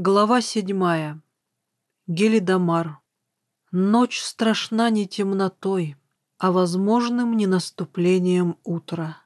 Глава седьмая. Гелидамар. Ночь страшна не темнотой, а возможным не наступлением утра.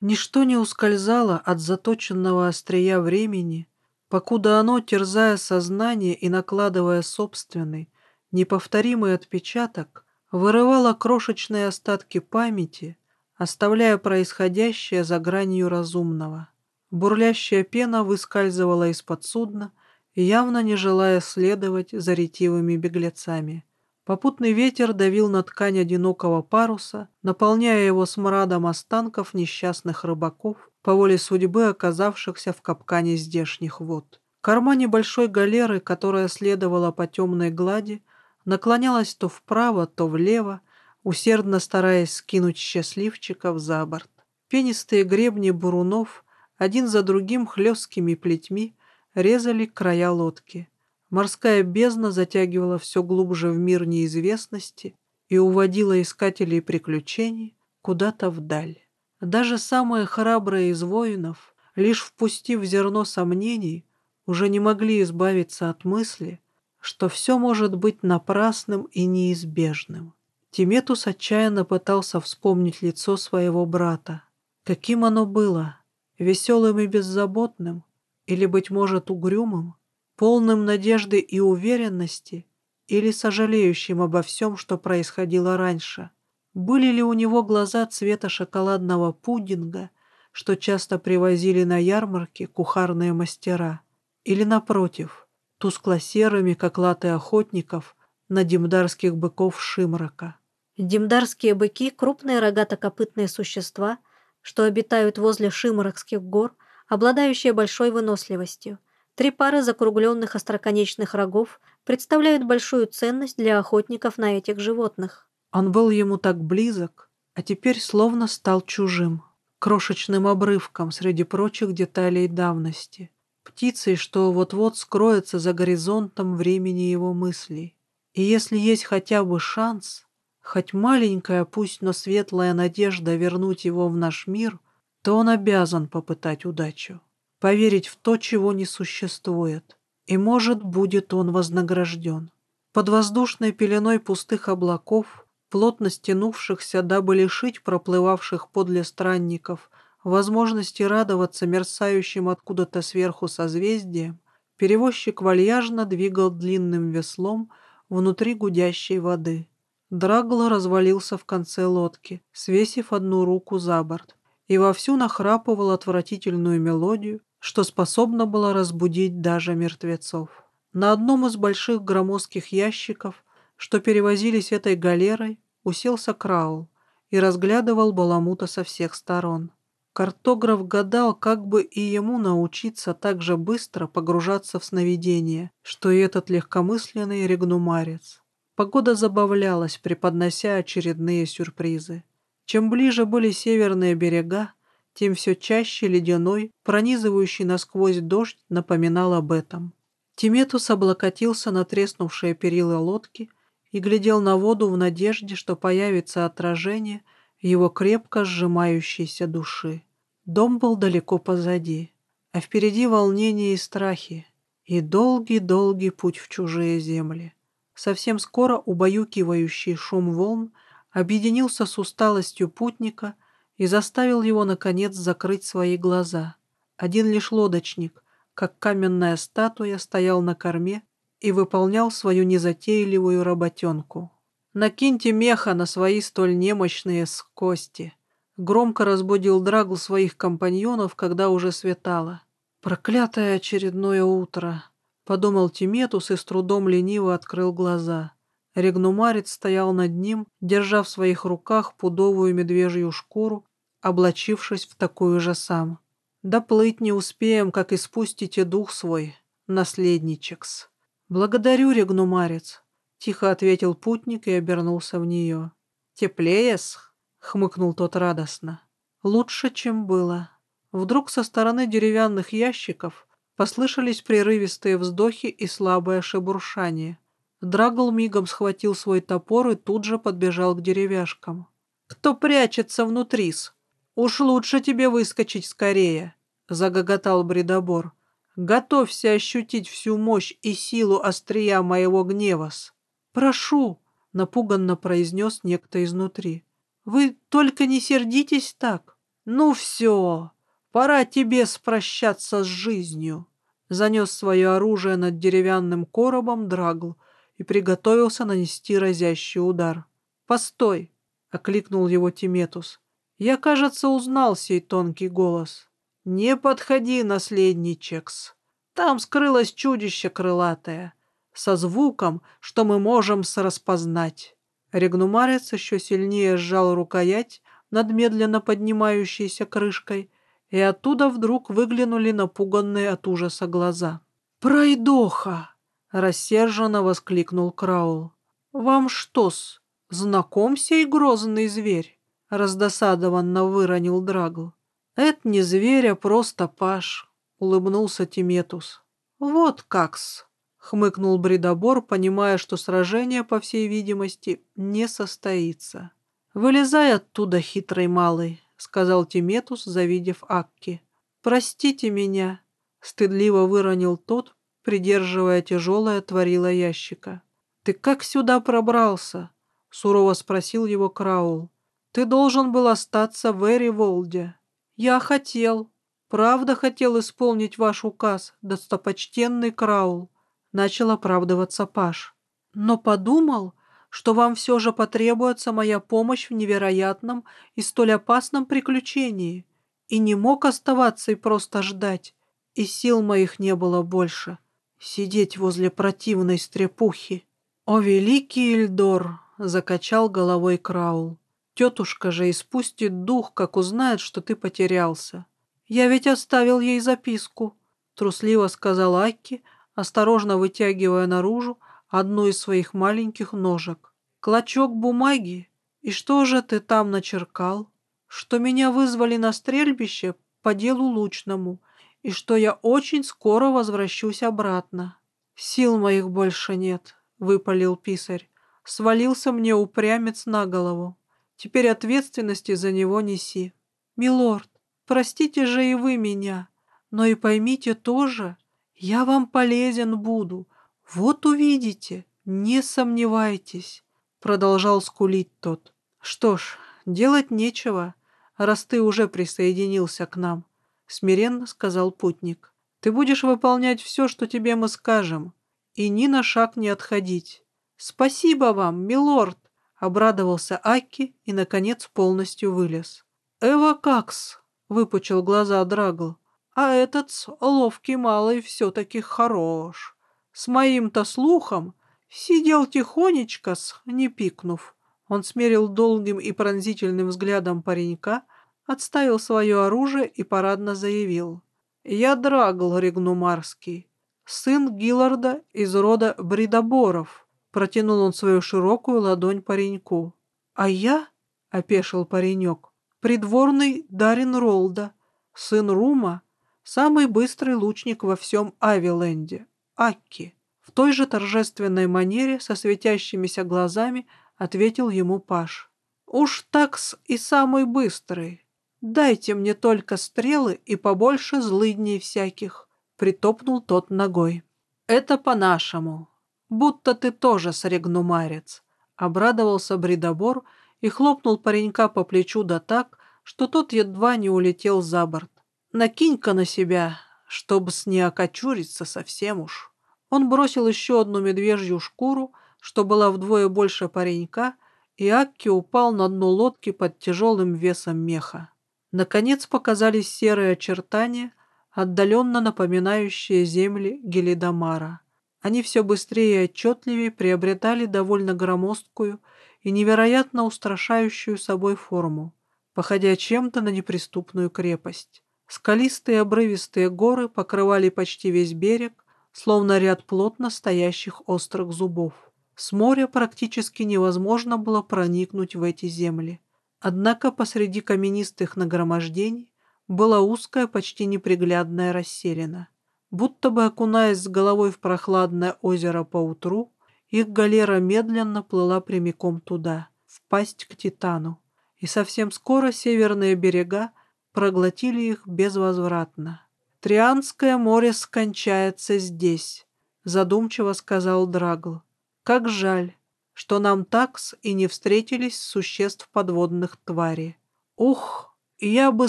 Ничто не ускользало от заточенного острия времени, покуда оно, терзая сознание и накладывая собственный, неповторимый отпечаток, вырывало крошечные остатки памяти, оставляя происходящее за гранью разумного. Бурлящая пена выскальзывала из-под судна, явно не желая следовать за ретивыми беглецами. Попутный ветер давил на ткань одинокого паруса, наполняя его смрадом останков несчастных рыбаков, по воле судьбы оказавшихся в капкане здешних вод. Корма небольшой галеры, которая следовала по темной глади, наклонялась то вправо, то влево, усердно стараясь скинуть счастливчиков за борт. Пенистые гребни бурунов один за другим хлесткими плетьми резали края лодки. Морская бездна затягивала все глубже в мир неизвестности и уводила искателей приключений куда-то вдаль. Даже самые храбрые из воинов, лишь впустив зерно сомнений, уже не могли избавиться от мысли, что все может быть напрасным и неизбежным. Тиметус отчаянно пытался вспомнить лицо своего брата. Каким оно было? Веселым и беззаботным? Или, быть может, угрюмым? Полным надежды и уверенности? Или сожалеющим обо всем, что происходило раньше? Были ли у него глаза цвета шоколадного пудинга, что часто привозили на ярмарке кухарные мастера? Или, напротив, тускло-серыми, как латы охотников, на демдарских быков Шимрака? Демдарские быки — крупные рогатокопытные существа, что обитают возле Шимракских гор, обладающие большой выносливостью. Три пары закругленных остроконечных рогов представляют большую ценность для охотников на этих животных. Он был ему так близок, а теперь словно стал чужим, крошечным обрывком среди прочих деталей давности, птицей, что вот-вот скроется за горизонтом времени его мыслей. И если есть хотя бы шанс, Хоть маленькая, пусть но светлая надежда вернуть его в наш мир, то он обязан попытать удачу, поверить в то, чего не существует, и, может, будет он вознагражден. Под воздушной пеленой пустых облаков, плотно стянувшихся, дабы лишить проплывавших подле странников возможности радоваться мерцающим откуда-то сверху созвездием, перевозчик вальяжно двигал длинным веслом внутри гудящей воды — Драгло развалился в конце лодки, свесив одну руку за борт, и вовсю нахрапывал отвратительную мелодию, что способна была разбудить даже мертвецов. На одном из больших громоздких ящиков, что перевозились этой галерой, уселся Краул и разглядывал Баламута со всех сторон. Картограф гадал, как бы и ему научиться так же быстро погружаться в сновидение, что и этот легкомысленный регнумарец. Погода забавлялась, преподнося очередные сюрпризы. Чем ближе были северные берега, тем все чаще ледяной, пронизывающий насквозь дождь, напоминал об этом. Тиметус облокотился на треснувшие перила лодки и глядел на воду в надежде, что появится отражение его крепко сжимающейся души. Дом был далеко позади, а впереди волнение и страхи, и долгий-долгий путь в чужие земли. Совсем скоро убаюкивающий шум волн объединился с усталостью путника и заставил его, наконец, закрыть свои глаза. Один лишь лодочник, как каменная статуя, стоял на корме и выполнял свою незатейливую работенку. «Накиньте меха на свои столь немощные кости», — громко разбудил Драгл своих компаньонов, когда уже светало. «Проклятое очередное утро!» — подумал Тиметус и с трудом лениво открыл глаза. Регнумарец стоял над ним, держа в своих руках пудовую медвежью шкуру, облачившись в такую же сам. «Доплыть не успеем, как испустите дух свой, наследничекс». «Благодарю, Регнумарец», — тихо ответил путник и обернулся в нее. «Теплее-с?» — хмыкнул тот радостно. «Лучше, чем было». Вдруг со стороны деревянных ящиков Послышались прерывистые вздохи и слабое шебуршание. Драгл мигом схватил свой топор и тут же подбежал к деревяшкам. «Кто прячется внутрис? Уж лучше тебе выскочить скорее!» — загоготал Бредобор. Готовься ощутить всю мощь и силу острия моего гневас. Прошу, — напуганно произнес некто изнутри. Вы только не сердитесь так. Ну все, пора тебе спрощаться с жизнью. Занес свое оружие над деревянным коробом Драгл и приготовился нанести разящий удар. «Постой!» — окликнул его Тиметус. «Я, кажется, узнал сей тонкий голос. Не подходи, наследний Чекс. Там скрылось чудище крылатое, со звуком, что мы можем распознать». Регнумарец еще сильнее сжал рукоять над медленно поднимающейся крышкой, и оттуда вдруг выглянули напуганные от ужаса глаза. «Пройдоха!» — рассерженно воскликнул Краул. «Вам что-с, знаком сей грозный зверь?» — раздосадованно выронил Драгл. «Это не зверь, а просто паш», — улыбнулся Тиметус. «Вот как-с», — хмыкнул Бредобор, понимая, что сражение, по всей видимости, не состоится. «Вылезай оттуда, хитрый малый», — сказал Тиметус, завидев Акки. «Простите меня», — стыдливо выронил тот, придерживая тяжелое творило ящика. «Ты как сюда пробрался?» — сурово спросил его Краул. «Ты должен был остаться в Эри-Волде». «Я хотел, правда хотел исполнить ваш указ, достопочтенный Краул», — начал оправдываться Паш. «Но подумал, что вам все же потребуется моя помощь в невероятном и столь опасном приключении, и не мог оставаться и просто ждать, и сил моих не было больше. Сидеть возле противной стрепухи. «О, великий Эльдор!» — закачал головой Краул. Тетушка же испустит дух, как узнает, что ты потерялся. Я ведь оставил ей записку, — трусливо сказал Акки, осторожно вытягивая наружу одну из своих маленьких ножек. Клочок бумаги? И что же ты там начеркал? Что меня вызвали на стрельбище по делу лучному, и что я очень скоро возвращусь обратно. Сил моих больше нет, — выпалил писарь. Свалился мне упрямец на голову. Теперь ответственности за него неси. Милорд, простите же и вы меня, но и поймите тоже, я вам полезен буду. Вот увидите, не сомневайтесь, продолжал скулить тот. Что ж, делать нечего, раз ты уже присоединился к нам, смиренно сказал путник. Ты будешь выполнять все, что тебе мы скажем, и ни на шаг не отходить. Спасибо вам, милорд, Обрадовался Акки и, наконец, полностью вылез. «Эва какс!» — выпучил глаза Драгл. «А этот ловкий малый все-таки хорош. С моим-то слухом сидел тихонечко-с, не пикнув». Он смерил долгим и пронзительным взглядом паренька, отставил свое оружие и парадно заявил. «Я Драгл Регнумарский, сын Гилларда из рода Бридоборов». Протянул он свою широкую ладонь пареньку. «А я?» — опешил паренек. «Придворный Дарин Ролда, сын Рума, самый быстрый лучник во всем Авиленде, Акки». В той же торжественной манере, со светящимися глазами, ответил ему Паш. «Уж такс и самый быстрый. Дайте мне только стрелы и побольше злыдней всяких», — притопнул тот ногой. «Это по-нашему будто ты тоже срегнумарец», — обрадовался Бредобор и хлопнул паренька по плечу да так, что тот едва не улетел за борт. «Накинь-ка на себя, чтобы с не окочуриться совсем уж». Он бросил еще одну медвежью шкуру, что была вдвое больше паренька, и Акки упал на дно лодки под тяжелым весом меха. Наконец показались серые очертания, отдаленно напоминающие земли Гелидамара. Они все быстрее и отчетливее приобретали довольно громоздкую и невероятно устрашающую собой форму, походя чем-то на неприступную крепость. Скалистые обрывистые горы покрывали почти весь берег, словно ряд плотно стоящих острых зубов. С моря практически невозможно было проникнуть в эти земли. Однако посреди каменистых нагромождений была узкая, почти неприглядная расселена. Будто бы окунаясь с головой в прохладное озеро поутру, их галера медленно плыла прямиком туда, в пасть к Титану, и совсем скоро северные берега проглотили их безвозвратно. Трианское море скончается здесь, задумчиво сказал Драгл. Как жаль, что нам такс и не встретились существ подводных тварей. Ух, я бы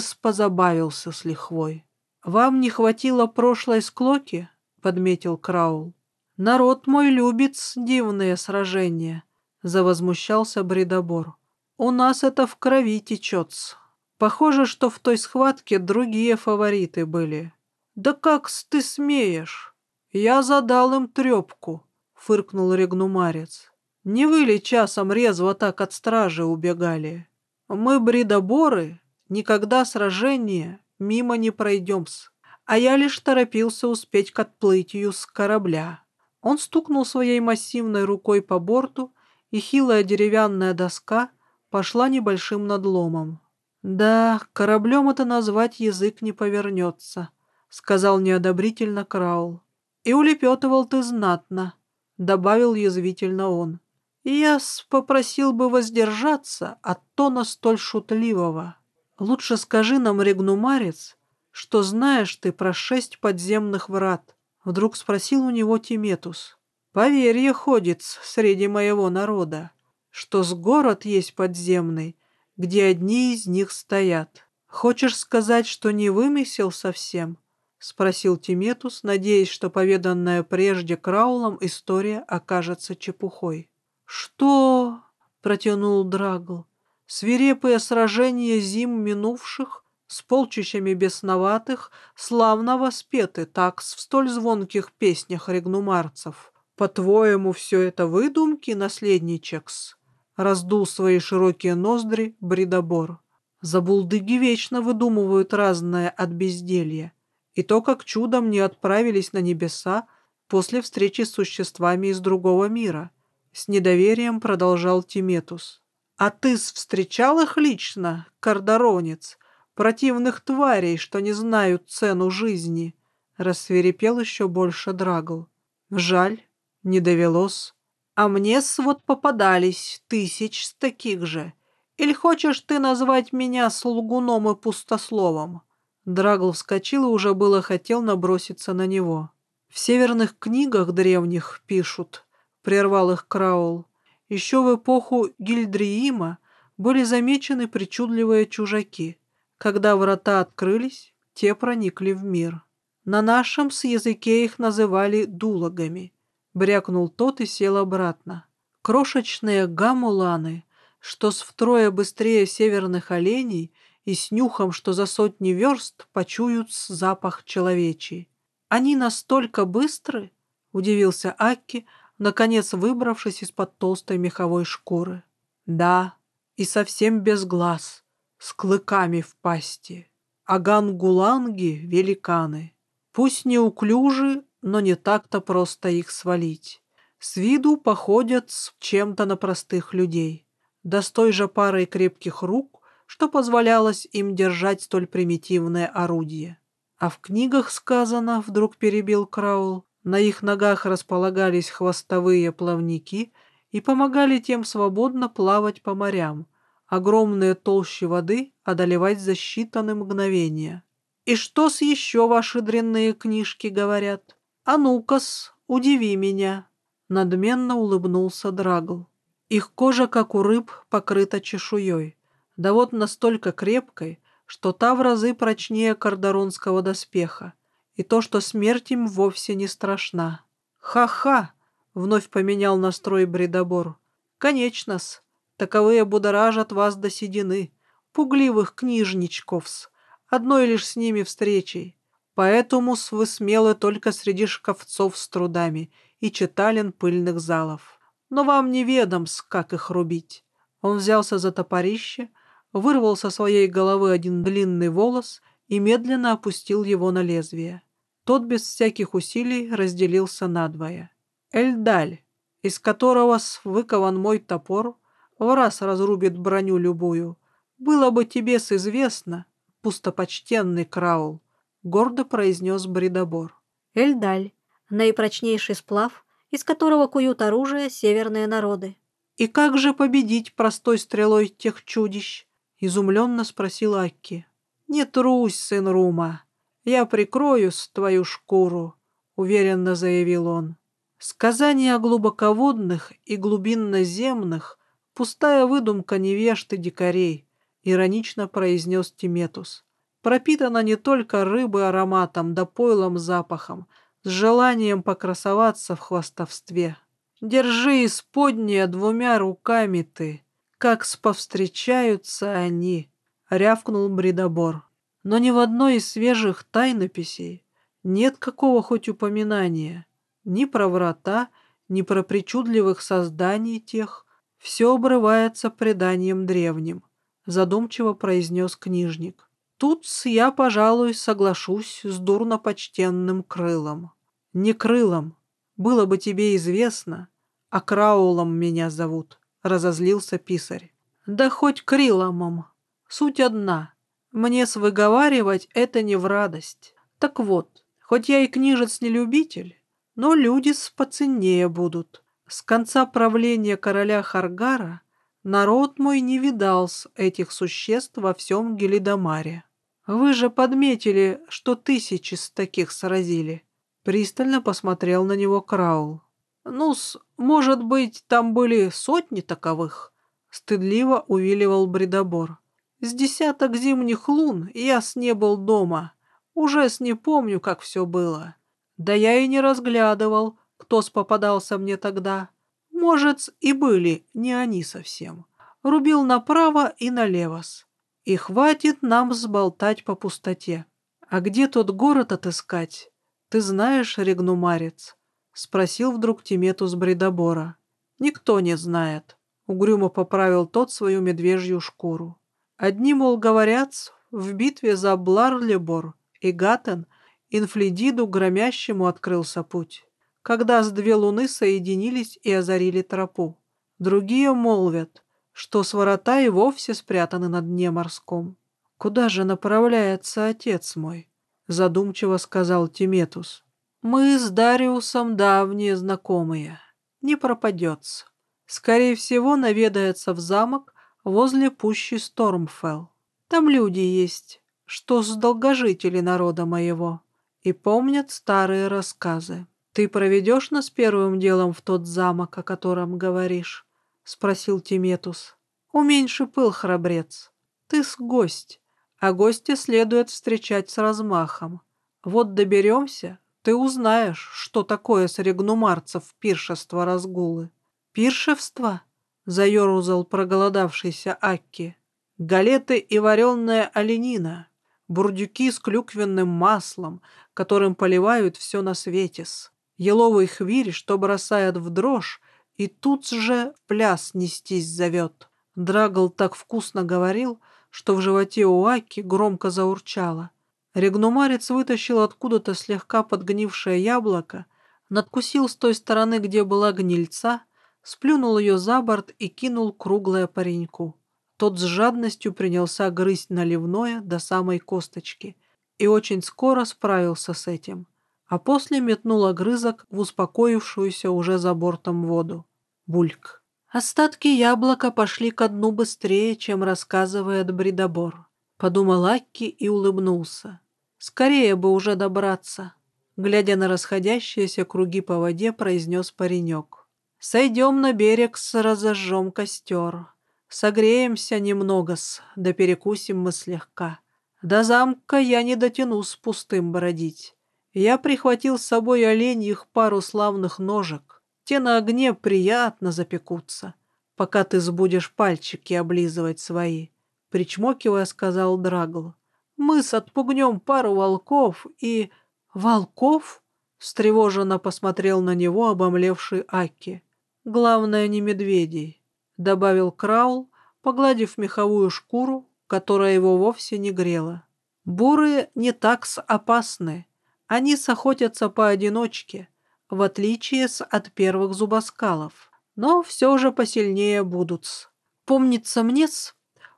спозабавился с лихвой. Вам не хватило прошлой склоки? подметил Краул. Народ мой любит дивные сражения, завозмущался Бредобор. У нас это в крови течется. Похоже, что в той схватке другие фавориты были. «Да как ты смеешь? Я задал им трепку», — фыркнул регнумарец. «Не вы ли часом резво так от стражи убегали? Мы, бредоборы, никогда сражение мимо не пройдем-с, а я лишь торопился успеть к отплытию с корабля». Он стукнул своей массивной рукой по борту, и хилая деревянная доска пошла небольшим надломом. «Да, кораблем это назвать язык не повернется», — сказал неодобрительно Краул. «И улепетывал ты знатно», — добавил язвительно он. «И я попросил бы воздержаться от тона столь шутливого. Лучше скажи нам, регнумарец, что знаешь ты про шесть подземных врат», — вдруг спросил у него Тиметус. «Поверье ходит среди моего народа, что с город есть подземный, где одни из них стоят. Хочешь сказать, что не вымысел совсем?» — спросил Тиметус, надеясь, что поведанная прежде Краулом история окажется чепухой. «Что?» — протянул Драгл. «Свирепые сражения зим минувших с полчищами бесноватых славно воспеты так в столь звонких песнях регнумарцев. По-твоему, все это выдумки, наследничекс?» Раздул свои широкие ноздри бредобор. Забулдыги вечно выдумывают разное от безделья и то, как чудом не отправились на небеса после встречи с существами из другого мира. С недоверием продолжал Тиметус. «А ты встречал их лично, кардаронец, противных тварей, что не знают цену жизни?» Рассверепел еще больше Драгл. «Жаль, не довелось. А мне вот попадались тысяч с таких же. Или хочешь ты назвать меня слугуном и пустословом?» Драгл вскочил и уже было хотел наброситься на него. «В северных книгах древних пишут», — прервал их Краул, «еще в эпоху Гильдриима были замечены причудливые чужаки. Когда врата открылись, те проникли в мир. На нашем с языке их называли дулагами». Брякнул тот и сел обратно. Крошечные гамуланы, что с втрое быстрее северных оленей — и с нюхом, что за сотни верст почуют запах человечий. Они настолько быстры, — удивился Акки, наконец выбравшись из-под толстой меховой шкуры. Да, и совсем без глаз, с клыками в пасти. Агангуланги — великаны. Пусть неуклюжи, но не так-то просто их свалить. С виду походят с чем-то на простых людей. Да с той же парой крепких рук что позволялось им держать столь примитивное орудие. А в книгах сказано, вдруг перебил Краул, на их ногах располагались хвостовые плавники и помогали тем свободно плавать по морям, огромные толщи воды одолевать за считанные мгновения. «И что с еще ваши дрянные книжки говорят? А ну-ка-с, удиви меня!» Надменно улыбнулся Драгл. Их кожа, как у рыб, покрыта чешуей да вот настолько крепкой, что та в разы прочнее кардаронского доспеха, и то, что смерть им вовсе не страшна. «Ха-ха!» — вновь поменял настрой бредобор. «Конечно-с, таковые будоражат вас до седины, пугливых книжничков-с, одной лишь с ними встречей. Поэтому вы смелы только среди шкафцов с трудами и читален пыльных залов. Но вам неведом-с, как их рубить». Он взялся за топорище — вырвал со своей головы один длинный волос и медленно опустил его на лезвие. Тот без всяких усилий разделился надвое. Эльдаль, из которого выкован мой топор, в раз разрубит броню любую. Было бы тебе известно, пустопочтенный Краул, гордо произнес Бредобор. Эльдаль, наипрочнейший сплав, из которого куют оружие северные народы. И как же победить простой стрелой тех чудищ? — изумленно спросил Акки. «Не трусь, сын Рума. Я прикрою твою шкуру, — уверенно заявил он. Сказания о глубоководных и глубинноземных — пустая выдумка невежд и дикарей, — иронично произнес Тиметус. Пропитана не только рыбы ароматом да пойлом запахом, с желанием покрасоваться в хвастовстве. Держи исподнее двумя руками ты, как сповстречаются они, — рявкнул Бредобор. Но ни в одной из свежих тайнописей нет какого хоть упоминания ни про врата, ни про причудливых созданий тех. Все обрывается преданием древним, — задумчиво произнес книжник. Тут я, пожалуй, соглашусь с дурнопочтенным крылом. Не крылом, было бы тебе известно, а Краулом меня зовут, — разозлился писарь. Да хоть Криломом, суть одна — мне свыговаривать это не в радость. Так вот, хоть я и книжец не любитель, но люди споценнее будут. С конца правления короля Харгара народ мой не видал с этих существ во всем Гелидомаре. Вы же подметили, что тысячи с таких сразили. Пристально посмотрел на него Краул. Ну-с, может быть, там были сотни таковых? Стыдливо увиливал Бредобор. С десяток зимних лун я с не был дома. Уже с не помню, как все было. Да я и не разглядывал, кто попадался мне тогда. Может, и были не они совсем. Рубил направо и налево. -с. И хватит нам сболтать по пустоте. А где тот город отыскать? Ты знаешь, регнумарец? Спросил вдруг Тиметус Бредобора. Никто не знает. Угрюмо поправил тот свою медвежью шкуру. Одни, мол, говорят, в битве за Бларлебор и Гатен Инфлидиду громящему открылся путь, когда с две луны соединились и озарили тропу. Другие молвят, что сворота и вовсе спрятаны на дне морском. «Куда же направляется отец мой?» — задумчиво сказал Тиметус. «Мы с Дариусом давние знакомые. Не пропадется. Скорее всего, наведается в замок возле пущи Стормфелл. Там люди есть, что с долгожители народа моего, и помнят старые рассказы. Ты проведешь нас первым делом в тот замок, о котором говоришь? — спросил Тиметус. Уменьши пыл, храбрец. Ты с гость, а гостя следует встречать с размахом. Вот доберемся, ты узнаешь, что такое с регнумарцев пиршество разгулы. Пиршество? — заерзал проголодавшийся Акки. «Галеты и вареная оленина, бурдюки с клюквенным маслом, которым поливают все на светес, еловый хвирь, что бросает в дрожь, и тут же пляс нестись зовет». Драгл так вкусно говорил, что в животе у Аки громко заурчало. Регнумарец вытащил откуда-то слегка подгнившее яблоко, надкусил с той стороны, где была гнильца, сплюнул ее за борт и кинул круглое пареньку. Тот с жадностью принялся грызть наливное до самой косточки и очень скоро справился с этим, а после метнул огрызок в успокоившуюся уже за бортом воду. Бульк. Остатки яблока пошли ко дну быстрее, чем рассказывает Бредобор. Подумал Акки и улыбнулся. Скорее бы уже добраться. Глядя на расходящиеся круги по воде, произнес паренек. Сойдем на берег, с разожжем костер. Согреемся немного-с, да перекусим мы слегка. До замка я не дотяну с пустым бродить. Я прихватил с собой оленьих пару славных ножек. Те на огне приятно запекутся, пока ты сбудешь пальчики облизывать свои. Причмокивая, сказал Драгл. Мы с отпугнем пару волков и... Волков? Встревоженно посмотрел на него обомлевший Аки. Главное, не медведей, — добавил Краул, погладив меховую шкуру, которая его вовсе не грела. Бурые не так опасны. Они сохотятся поодиночке, в отличие от первых зубоскалов, но все же посильнее будут. Помнится мне,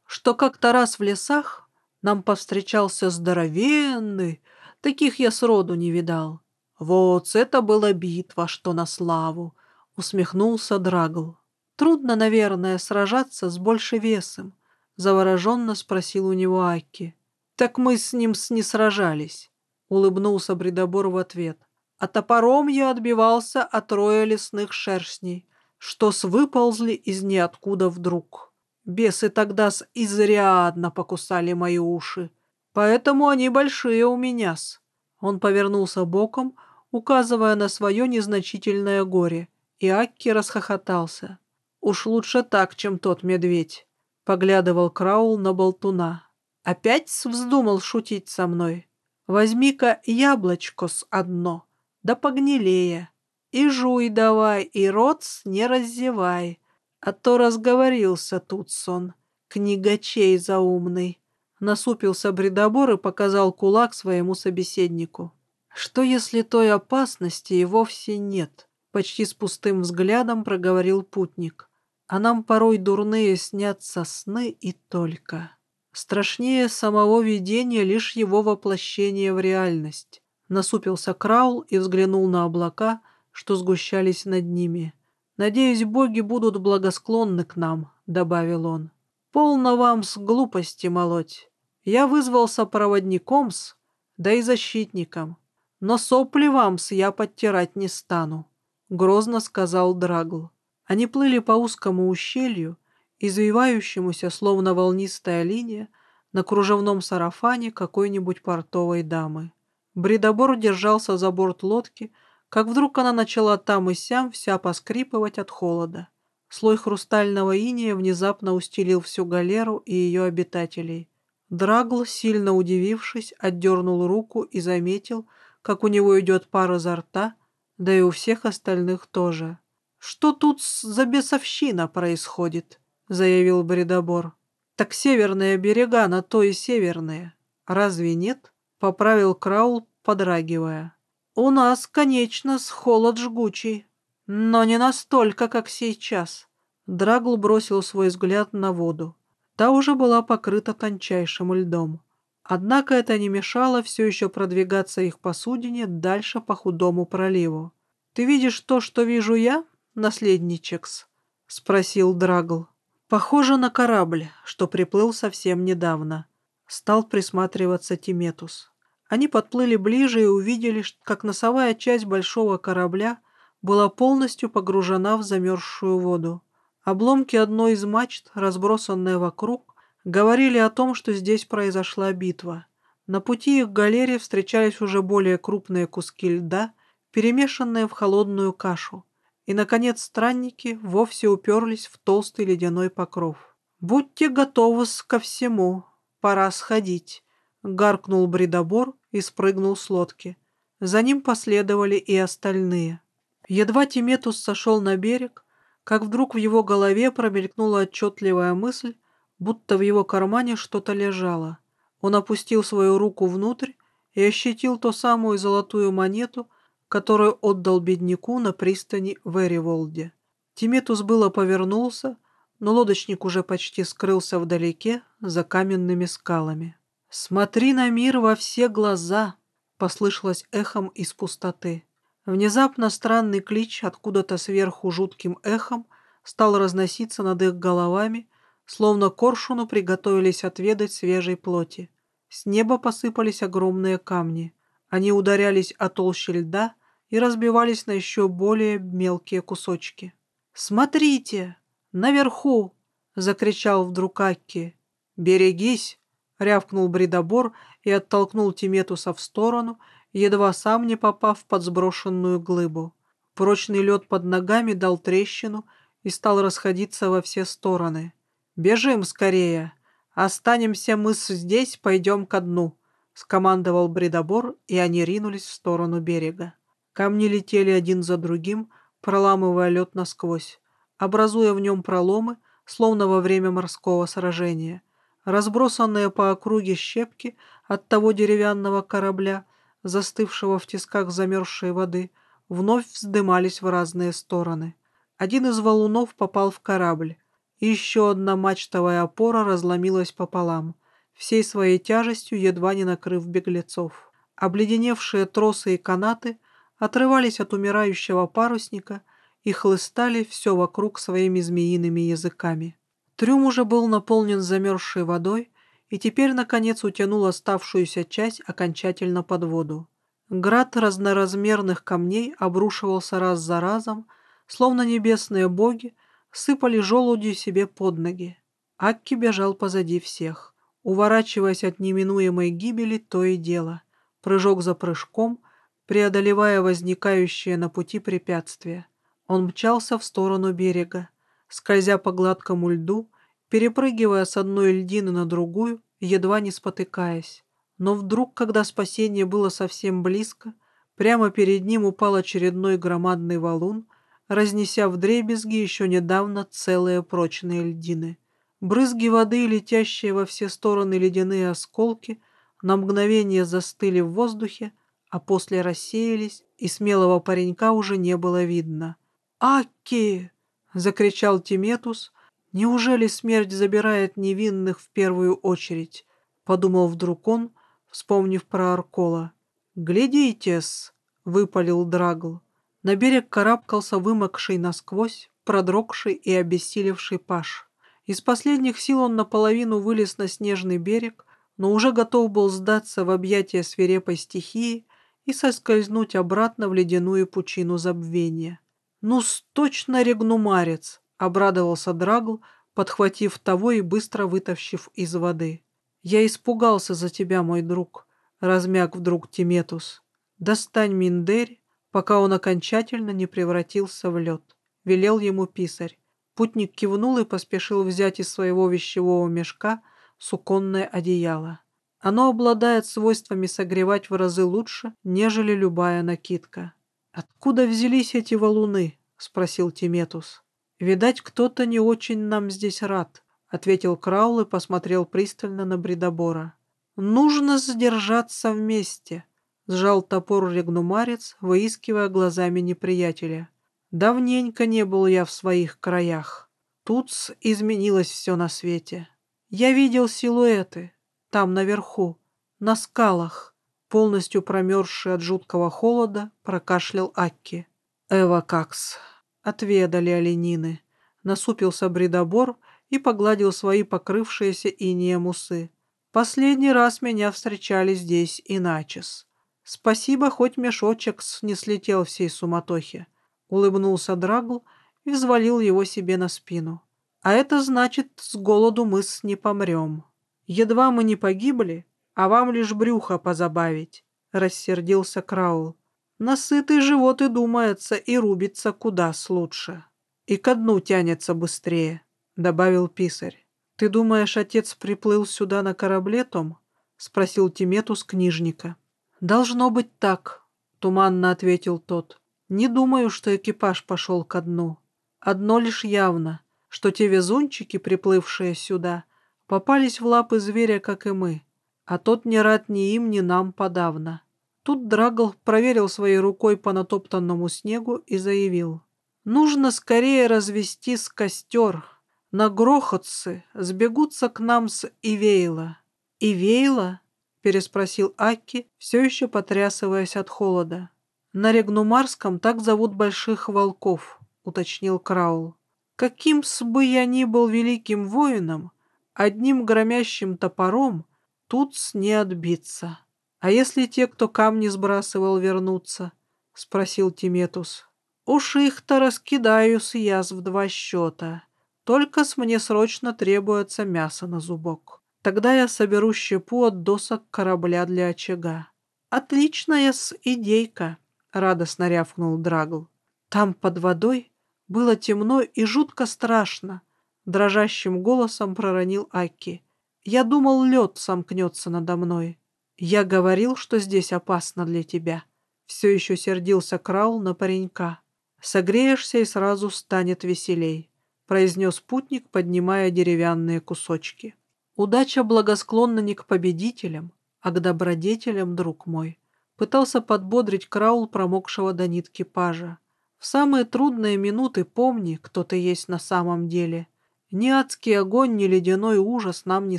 что как-то раз в лесах нам повстречался здоровенный, таких я сроду не видал. Вот это была битва, что на славу, усмехнулся Драгл. Трудно, наверное, сражаться с больше весом, завороженно спросил у него Аки. Так мы с ним с не сражались. — улыбнулся Бредобор в ответ. «А топором я отбивался от роя лесных шершней, что свыползли из ниоткуда вдруг. Бесы тогда с изрядно покусали мои уши, поэтому они большие у меня-с». Он повернулся боком, указывая на свое незначительное горе, и Акки расхохотался. «Уж лучше так, чем тот медведь», — поглядывал Краул на болтуна. «Опять вздумал шутить со мной? Возьми-ка яблочко с одно, да погнилее, и жуй давай, и рот не раззевай, а то разговорился тут сон, книгачей заумный». Насупился бредобор и показал кулак своему собеседнику. Что если той опасности и вовсе нет? Почти с пустым взглядом проговорил путник. А нам порой дурные снятся сны и только. Страшнее самого видения лишь его воплощение в реальность. Насупился Краул и взглянул на облака, что сгущались над ними. «Надеюсь, боги будут благосклонны к нам», — добавил он. «Полно вам с глупости молоть. Я вызвался проводником-с, да и защитником. Но сопли вам-с я подтирать не стану», — грозно сказал Драгл. Они плыли по узкому ущелью, извивающемуся, словно волнистая линия, на кружевном сарафане какой-нибудь портовой дамы. Бредобор держался за борт лодки, как вдруг она начала там и сям вся поскрипывать от холода. Слой хрустального иния внезапно устелил всю галеру и ее обитателей. Драгл, сильно удивившись, отдернул руку и заметил, как у него идет пар изо рта, да и у всех остальных тоже. «Что тут за бесовщина происходит?» — заявил Бредобор. «Так северные берега на то и северные. Разве нет?» — поправил Краул, подрагивая. «У нас, конечно, с холод жгучий, но не настолько, как сейчас». Драгл бросил свой взгляд на воду. Та уже была покрыта тончайшим льдом. Однако это не мешало все еще продвигаться их посудине дальше по худому проливу. «Ты видишь то, что вижу я, наследничекс?» — спросил Драгл. Похоже на корабль, что приплыл совсем недавно. Стал присматриваться Тиметус. Они подплыли ближе и увидели, как носовая часть большого корабля была полностью погружена в замерзшую воду. Обломки одной из мачт, разбросанные вокруг, говорили о том, что здесь произошла битва. На пути их к галере встречались уже более крупные куски льда, перемешанные в холодную кашу и, наконец, странники вовсе уперлись в толстый ледяной покров. «Будьте готовы ко всему, пора сходить», — гаркнул бредобор и спрыгнул с лодки. За ним последовали и остальные. Едва Тиметус сошел на берег, как вдруг в его голове промелькнула отчетливая мысль, будто в его кармане что-то лежало. Он опустил свою руку внутрь и ощутил ту самую золотую монету, которую отдал бедняку на пристани в Эриволде. Тиметус было повернулся, но лодочник уже почти скрылся вдалеке за каменными скалами. «Смотри на мир во все глаза!» — послышалось эхом из пустоты. Внезапно странный клич откуда-то сверху жутким эхом стал разноситься над их головами, словно коршуну приготовились отведать свежей плоти. С неба посыпались огромные камни. Они ударялись о толще льда и разбивались на еще более мелкие кусочки. «Смотрите! Наверху!» — закричал вдруг Акки. «Берегись!» — рявкнул Бредобор и оттолкнул Тиметуса в сторону, едва сам не попав под сброшенную глыбу. Прочный лед под ногами дал трещину и стал расходиться во все стороны. «Бежим скорее! Останемся мы здесь, пойдем ко дну!» — скомандовал Бредобор, и они ринулись в сторону берега. Камни летели один за другим, проламывая лед насквозь, образуя в нем проломы, словно во время морского сражения. Разбросанные по округе щепки от того деревянного корабля, застывшего в тисках замерзшей воды, вновь вздымались в разные стороны. Один из валунов попал в корабль, еще одна мачтовая опора разломилась пополам — всей своей тяжестью едва не накрыв беглецов. Обледеневшие тросы и канаты отрывались от умирающего парусника и хлыстали все вокруг своими змеиными языками. Трюм уже был наполнен замерзшей водой, и теперь, наконец, утянул оставшуюся часть окончательно под воду. Град разноразмерных камней обрушивался раз за разом, словно небесные боги сыпали желуди себе под ноги. Акки бежал позади всех, уворачиваясь от неминуемой гибели то и дело, прыжок за прыжком, преодолевая возникающие на пути препятствия. Он мчался в сторону берега, скользя по гладкому льду, перепрыгивая с одной льдины на другую, едва не спотыкаясь. Но вдруг, когда спасение было совсем близко, прямо перед ним упал очередной громадный валун, разнеся вдребезги еще недавно целые прочные льдины. Брызги воды, летящие во все стороны ледяные осколки, на мгновение застыли в воздухе, а после рассеялись, и смелого паренька уже не было видно. «Аки!» — закричал Тиметус. «Неужели смерть забирает невинных в первую очередь?» — подумал вдруг он, вспомнив про Аркола. «Глядитесь!» — выпалил Драгл. На берег карабкался вымокший насквозь, продрогший и обессилевший паш. Из последних сил он наполовину вылез на снежный берег, но уже готов был сдаться в объятия свирепой стихии и соскользнуть обратно в ледяную пучину забвения. «Ну, точно регнумарец!» — обрадовался Драгл, подхватив того и быстро вытащив из воды. «Я испугался за тебя, мой друг», — размяк вдруг Тиметус. «Достань Миндерь, пока он окончательно не превратился в лед», — велел ему писарь. Путник кивнул и поспешил взять из своего вещевого мешка суконное одеяло. Оно обладает свойствами согревать в разы лучше, нежели любая накидка. «Откуда взялись эти валуны?» — спросил Тиметус. «Видать, кто-то не очень нам здесь рад», — ответил Краул и посмотрел пристально на Бредобора. «Нужно задержаться вместе», — сжал топор регнумарец, выискивая глазами неприятеля. «Давненько не был я в своих краях. Тут изменилось все на свете. Я видел силуэты, там, наверху, на скалах, полностью промерзший от жуткого холода, прокашлял Акки. «Эва Какс, отведали оленины», — насупился бредобор и погладил свои покрывшиеся инеем усы. «Последний раз меня встречали здесь иначес. Спасибо, хоть мешочек не слетел всей суматохи», — улыбнулся Драгл и взвалил его себе на спину. «А это значит, с голоду мы с не помрем». Едва мы не погибли, а вам лишь брюхо позабавить, — рассердился Краул. Насытый живот и думается, и рубится куда с лучше. И ко дну тянется быстрее, — добавил писарь. Ты думаешь, отец приплыл сюда на корабле, Том? — спросил Тиметус книжника. Должно быть так, — туманно ответил тот. Не думаю, что экипаж пошел ко дну. Одно лишь явно, что те везунчики, приплывшие сюда, — попались в лапы зверя, как и мы, а тот не рад ни им, ни нам подавно. Тут Драгл проверил своей рукой по натоптанному снегу и заявил. «Нужно скорее развести с костер. На грохотцы сбегутся к нам с Ивейла». «Ивейла?» — переспросил Акки, все еще потрясываясь от холода. «На Регнумарском так зовут больших волков», — уточнил Краул. «Каким с бы я ни был великим воином, Одним громящим топором тут не отбиться. А если те, кто камни сбрасывал, вернутся? — спросил Тиметус. Уж их-то раскидаю с яз в два счета. Только с мне срочно требуется мясо на зубок. Тогда я соберу щепу от досок корабля для очага. Отличная с идейка, — радостно рявкнул Драгл. Там под водой было темно и жутко страшно. Дрожащим голосом проронил Акки. «Я думал, лед сомкнется надо мной. Я говорил, что здесь опасно для тебя». Все еще сердился Краул на паренька. «Согреешься и сразу станет веселей», — произнес путник, поднимая деревянные кусочки. «Удача благосклонна не к победителям, а к добродетелям, друг мой», — пытался подбодрить Краул промокшего до нитки пажа. «В самые трудные минуты помни, кто ты есть на самом деле» Ни адский огонь, ни ледяной ужас нам не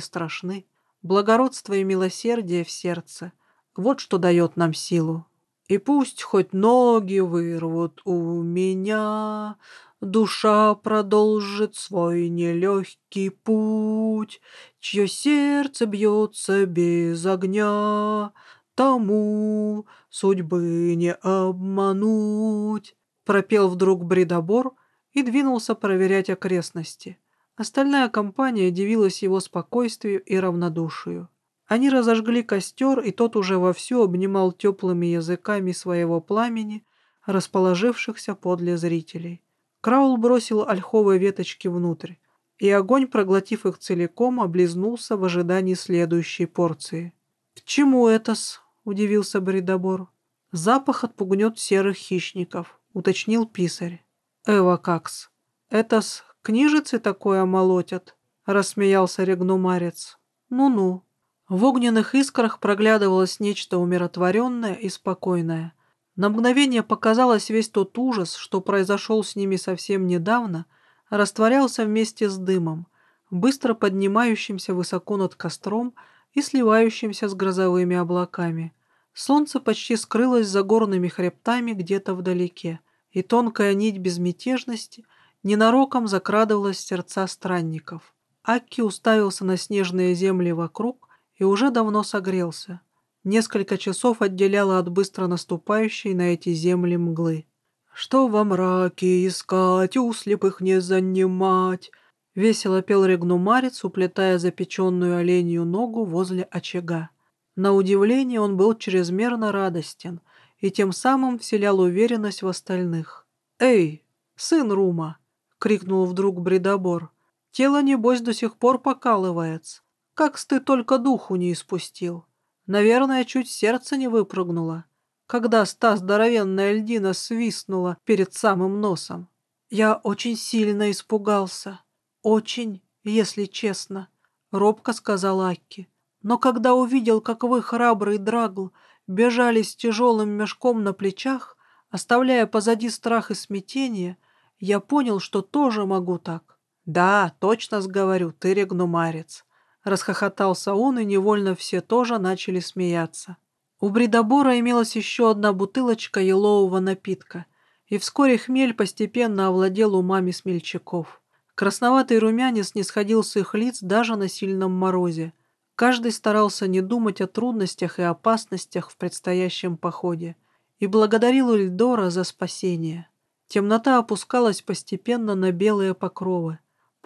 страшны. Благородство и милосердие в сердце — вот что дает нам силу. И пусть хоть ноги вырвут у меня, Душа продолжит свой нелегкий путь, Чье сердце бьется без огня, Тому судьбы не обмануть. Пропел вдруг бредобор и двинулся проверять окрестности. Остальная компания дивилась его спокойствию и равнодушию. Они разожгли костер, и тот уже вовсю обнимал теплыми языками своего пламени, расположившихся подле зрителей. Краул бросил ольховые веточки внутрь, и огонь, проглотив их целиком, облизнулся в ожидании следующей порции. «К чему это-с?» — удивился Бредобор. «Запах отпугнет серых хищников», — уточнил писарь. «Эва какс, это-с книжицы такое молотят?» — рассмеялся регнумарец. «Ну-ну». В огненных искрах проглядывалось нечто умиротворенное и спокойное. На мгновение показалось весь тот ужас, что произошел с ними совсем недавно, растворялся вместе с дымом, быстро поднимающимся высоко над костром и сливающимся с грозовыми облаками. Солнце почти скрылось за горными хребтами где-то вдалеке, и тонкая нить безмятежности — ненароком закрадывалась в сердца странников. Акки уставился на снежные земли вокруг и уже давно согрелся. Несколько часов отделяло от быстро наступающей на эти земли мглы. «Что во мраке искать, у слепых не занимать?» Весело пел регнумарец, уплетая запеченную оленью ногу возле очага. На удивление он был чрезмерно радостен и тем самым вселял уверенность в остальных. «Эй, сын Рума!» — крикнул вдруг Бредобор. «Тело, небось, до сих пор покалывается. Как ты только духу не испустил. Наверное, чуть сердце не выпрыгнуло, когда ста здоровенная льдина свистнула перед самым носом. Я очень сильно испугался. Очень, если честно», — робко сказал Акки. «Но когда увидел, как вы, храбрый Драгл, бежали с тяжелым мешком на плечах, оставляя позади страх и смятение, — я понял, что тоже могу так. Да, точно сговорю, ты регнумарец. Расхохотался он, и невольно все тоже начали смеяться. У Бредобора имелась еще одна бутылочка елового напитка, и вскоре хмель постепенно овладел умами смельчаков. Красноватый румянец не сходил с их лиц даже на сильном морозе. Каждый старался не думать о трудностях и опасностях в предстоящем походе и благодарил Ильдора за спасение. Темнота опускалась постепенно на белые покровы.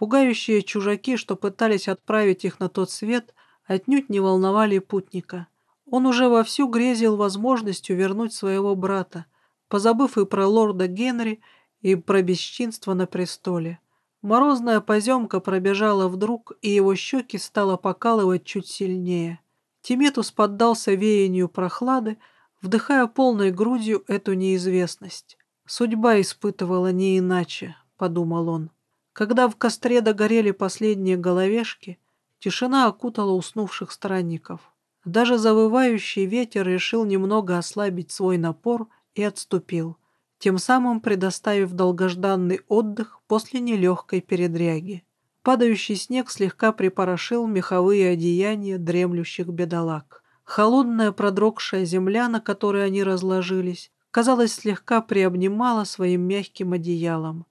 Пугающие чужаки, что пытались отправить их на тот свет, отнюдь не волновали путника. Он уже вовсю грезил возможностью вернуть своего брата, позабыв и про лорда Генри, и про бесчинство на престоле. Морозная поземка пробежала вдруг, и его щеки стало покалывать чуть сильнее. Тиметус поддался веянию прохлады, вдыхая полной грудью эту неизвестность. Судьба испытывала не иначе, — подумал он. Когда в костре догорели последние головешки, тишина окутала уснувших странников. Даже завывающий ветер решил немного ослабить свой напор и отступил, тем самым предоставив долгожданный отдых после нелегкой передряги. Падающий снег слегка припорошил меховые одеяния дремлющих бедолаг. Холодная продрогшая земля, на которой они разложились, казалось, слегка приобнимала своим мягким одеялом.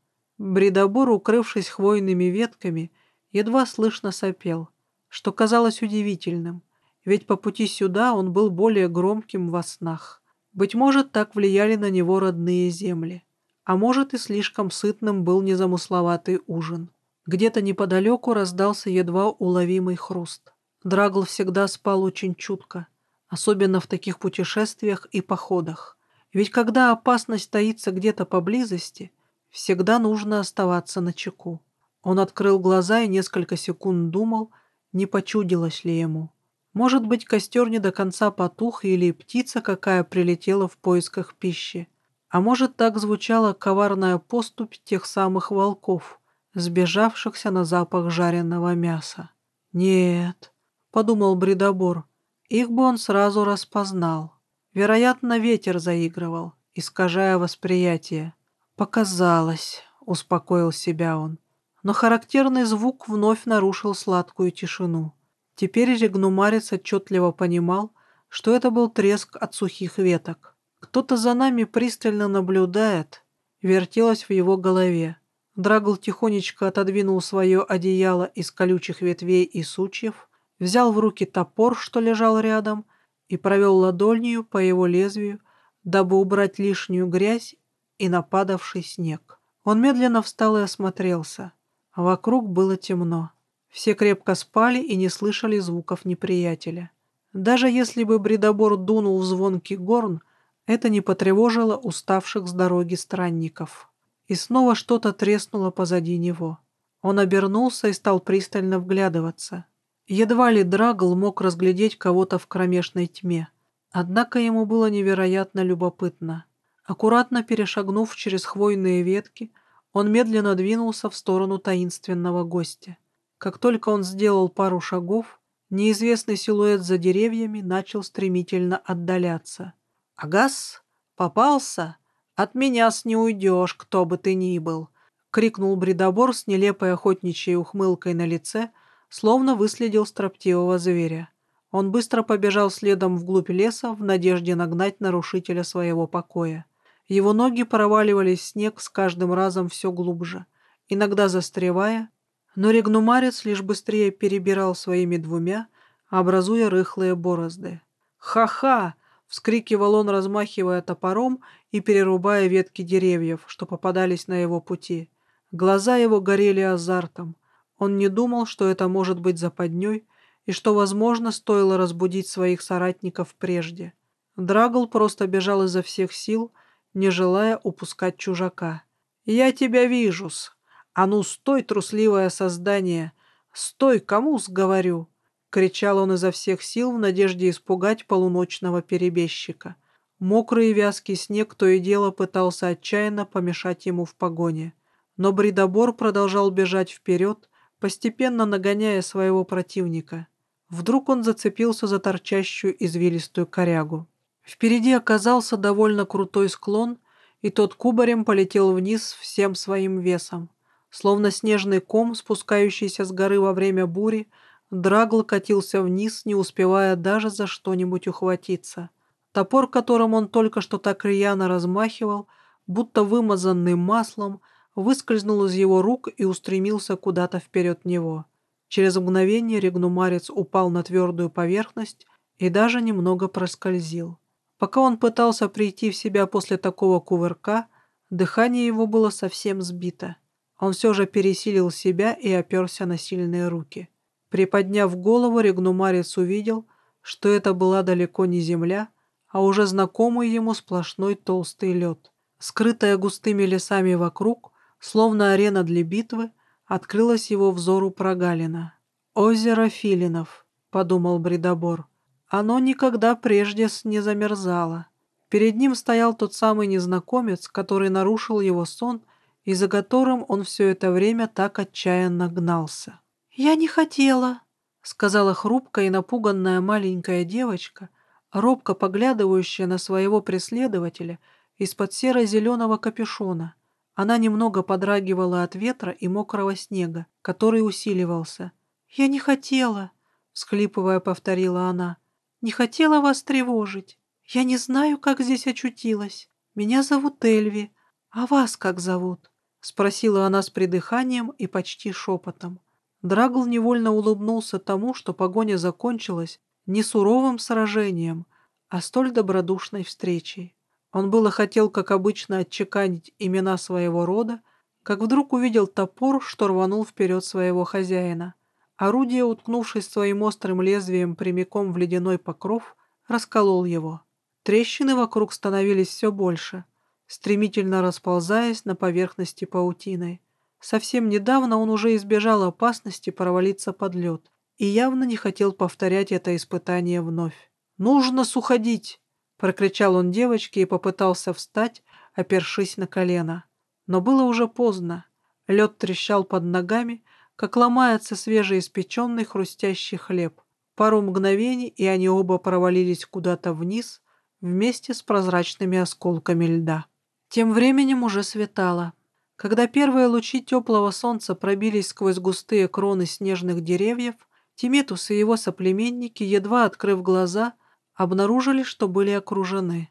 Бредобор, укрывшись хвойными ветками, едва слышно сопел, что казалось удивительным, ведь по пути сюда он был более громким во снах. Быть может, так влияли на него родные земли. А может, и слишком сытным был незамысловатый ужин. Где-то неподалеку раздался едва уловимый хруст. Драгл всегда спал очень чутко, особенно в таких путешествиях и походах. Ведь когда опасность таится где-то поблизости, всегда нужно оставаться на чеку. Он открыл глаза и несколько секунд думал, не почудилось ли ему. Может быть, костер не до конца потух или птица какая прилетела в поисках пищи. А может, так звучала коварная поступь тех самых волков, сбежавшихся на запах жареного мяса. «Нет», — подумал Бредобор, — «их бы он сразу распознал». Вероятно, ветер заигрывал, искажая восприятие. «Показалось», — успокоил себя он. Но характерный звук вновь нарушил сладкую тишину. Теперь регнумарец отчетливо понимал, что это был треск от сухих веток. Кто-то за нами пристально наблюдает, вертелось в его голове. Драгл тихонечко отодвинул свое одеяло из колючих ветвей и сучьев, взял в руки топор, что лежал рядом, и провел ладонью по его лезвию, дабы убрать лишнюю грязь и нападавший снег. Он медленно встал и осмотрелся. Вокруг было темно. Все крепко спали и не слышали звуков неприятеля. Даже если бы бредобор дунул в звонкий горн, это не потревожило уставших с дороги странников. И снова что-то треснуло позади него. Он обернулся и стал пристально вглядываться. Едва ли Драгл мог разглядеть кого-то в кромешной тьме. Однако ему было невероятно любопытно. Аккуратно перешагнув через хвойные ветки, он медленно двинулся в сторону таинственного гостя. Как только он сделал пару шагов, неизвестный силуэт за деревьями начал стремительно отдаляться. «Агас, попался? От меня с не уйдешь, кто бы ты ни был!» — крикнул бредобор с нелепой охотничьей ухмылкой на лице, словно выследил строптивого зверя. Он быстро побежал следом вглубь леса в надежде нагнать нарушителя своего покоя. Его ноги проваливались снег с каждым разом все глубже, иногда застревая, но регнумарец лишь быстрее перебирал своими двумя, образуя рыхлые борозды. «Ха-ха!» — вскрикивал он, размахивая топором и перерубая ветки деревьев, что попадались на его пути. Глаза его горели азартом. Он не думал, что это может быть западней, и что, возможно, стоило разбудить своих соратников прежде. Драгл просто бежал изо всех сил, не желая упускать чужака. «Я тебя вижу-с!» «А ну, стой, трусливое создание! Стой, кому-с, говорю!» — кричал он изо всех сил в надежде испугать полуночного перебежчика. Мокрый и вязкий снег то и дело пытался отчаянно помешать ему в погоне. Но бредобор продолжал бежать вперед, постепенно нагоняя своего противника. Вдруг он зацепился за торчащую извилистую корягу. Впереди оказался довольно крутой склон, и тот кубарем полетел вниз всем своим весом. Словно снежный ком, спускающийся с горы во время бури, Драгл катился вниз, не успевая даже за что-нибудь ухватиться. Топор, которым он только что так рьяно размахивал, будто вымазанный маслом, выскользнул из его рук и устремился куда-то вперед него. Через мгновение регнумарец упал на твердую поверхность и даже немного проскользил. Пока он пытался прийти в себя после такого кувырка, дыхание его было совсем сбито. Он все же пересилил себя и оперся на сильные руки. Приподняв голову, регнумарец увидел, что это была далеко не земля, а уже знакомый ему сплошной толстый лед. Скрытая густыми лесами вокруг, словно арена для битвы, открылась его взору прогалина. «Озеро Филинов», — подумал Бредобор. Оно никогда прежде не замерзало. Перед ним стоял тот самый незнакомец, который нарушил его сон и за которым он все это время так отчаянно гнался. «Я не хотела», — сказала хрупкая и напуганная маленькая девочка, робко поглядывающая на своего преследователя из-под серо-зеленого капюшона. Она немного подрагивала от ветра и мокрого снега, который усиливался. «Я не хотела», — всхлипывая, повторила она. «Не хотела вас тревожить. Я не знаю, как здесь очутилась. Меня зовут Эльви. А вас как зовут?» — спросила она с придыханием и почти шепотом. Драгл невольно улыбнулся тому, что погоня закончилась не суровым сражением, а столь добродушной встречей. Он было хотел, как обычно, отчеканить имена своего рода, как вдруг увидел топор, что рванул вперед своего хозяина. Орудие, уткнувшись своим острым лезвием прямиком в ледяной покров, расколол его. Трещины вокруг становились все больше — стремительно расползаясь на поверхности паутиной. Совсем недавно он уже избежал опасности провалиться под лед и явно не хотел повторять это испытание вновь. «Нужно суходить!» — прокричал он девочке и попытался встать, опершись на колено. Но было уже поздно. Лед трещал под ногами, как ломается свежеиспеченный хрустящий хлеб. Пару мгновений, и они оба провалились куда-то вниз вместе с прозрачными осколками льда. Тем временем уже светало. Когда первые лучи теплого солнца пробились сквозь густые кроны снежных деревьев, Тиметус и его соплеменники, едва открыв глаза, обнаружили, что были окружены.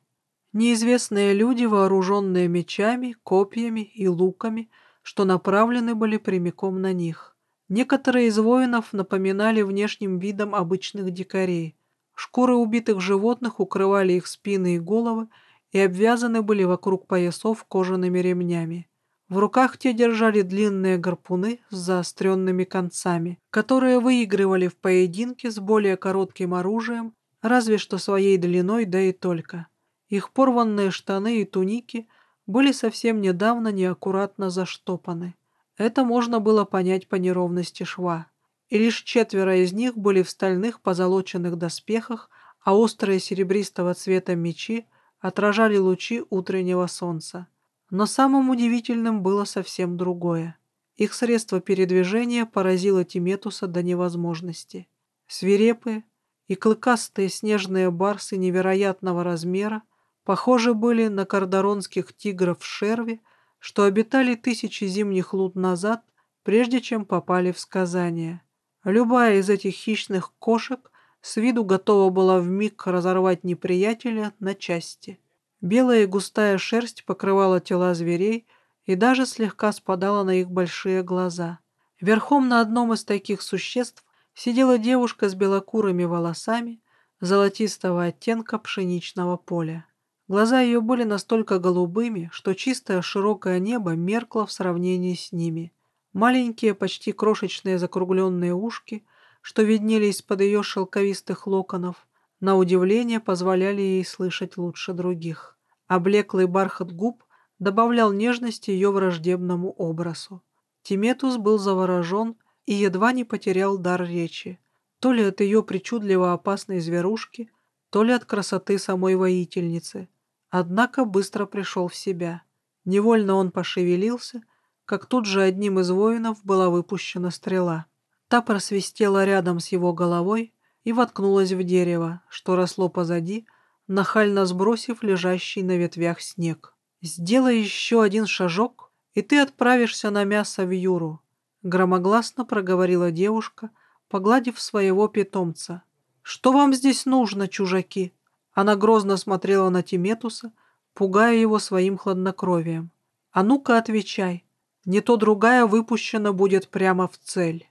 Неизвестные люди, вооруженные мечами, копьями и луками, что направлены были прямиком на них. Некоторые из воинов напоминали внешним видом обычных дикарей. Шкуры убитых животных укрывали их спины и головы и обвязаны были вокруг поясов кожаными ремнями. В руках те держали длинные гарпуны с заостренными концами, которые выигрывали в поединке с более коротким оружием, разве что своей длиной, да и только. Их порванные штаны и туники были совсем недавно неаккуратно заштопаны. Это можно было понять по неровности шва. И лишь четверо из них были в стальных позолоченных доспехах, а острые серебристого цвета мечи отражали лучи утреннего солнца. Но самым удивительным было совсем другое. Их средство передвижения поразило Тиметуса до невозможности. Свирепые и клыкастые снежные барсы невероятного размера похожи были на кардаронских тигров в шерве, что обитали тысячи зимних лут назад, прежде чем попали в сказание. Любая из этих хищных кошек с виду готова была вмиг разорвать неприятеля на части. Белая густая шерсть покрывала тела зверей и даже слегка спадала на их большие глаза. Верхом на одном из таких существ сидела девушка с белокурыми волосами золотистого оттенка пшеничного поля. Глаза ее были настолько голубыми, что чистое широкое небо меркло в сравнении с ними. Маленькие, почти крошечные закругленные ушки, что виднелись под ее шелковистых локонов, на удивление позволяли ей слышать лучше других. Облеклый бархат губ добавлял нежности ее враждебному образу. Тиметус был заворожен и едва не потерял дар речи, то ли от ее причудливо опасной зверушки, то ли от красоты самой воительницы — Однако быстро пришел в себя. Невольно он пошевелился, как тут же одним из воинов была выпущена стрела. Та просвистела рядом с его головой и воткнулась в дерево, что росло позади, нахально сбросив лежащий на ветвях снег. «Сделай еще один шажок, и ты отправишься на мясо в Юру», — громогласно проговорила девушка, погладив своего питомца. «Что вам здесь нужно, чужаки?» Она грозно смотрела на Тиметуса, пугая его своим хладнокровием. «А ну-ка отвечай, не то другая выпущена будет прямо в цель».